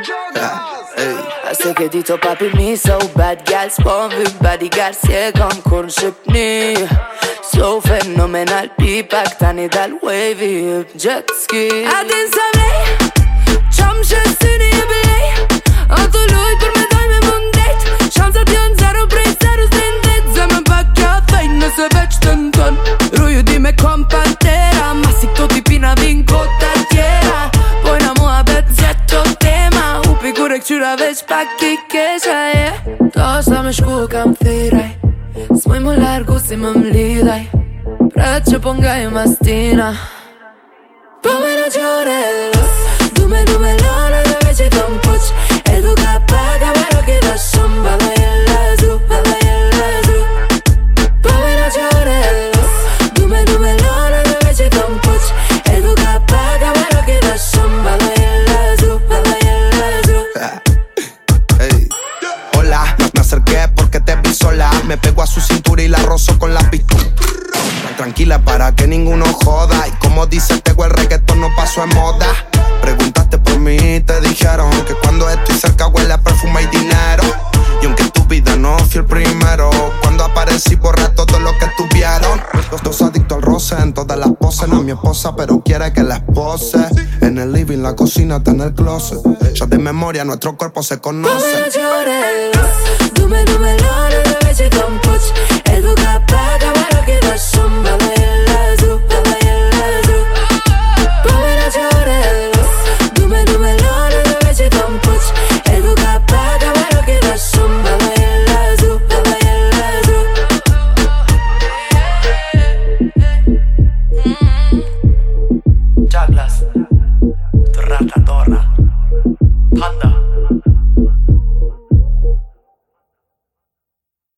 I say che dito papi me so bad gal Spawn with bodyguard Se kam konshipni So phenomenal Pipak tani dal wavy Jet ski. Adin samley Çam şestini Këqyra veç pak i kesha yeah. Do sa me shku kam thiraj S'moj mu largu si më mlidaj Pret që po nga ju mastina Po me në gjore Me pego a su cintura y la rozo con la pistola. Tranquila para que ninguno joda. Y como dice Tego, el reggaetón no pasó en moda. Preguntaste por mí, te dijeron que cuando estoy cerca huele a perfume y dinero. Y aunque tu vida no fui el primero, cuando aparecí borré todo lo que tuvieron. Los dos adictos al roce, en todas las poses. No es mi esposa, pero quiere que la espose. En el living, la cocina, está en el closet. Ya de memoria nuestro cuerpo se me conoce. në gjore Dume, dume lona dhe veç e tom puq ratatona.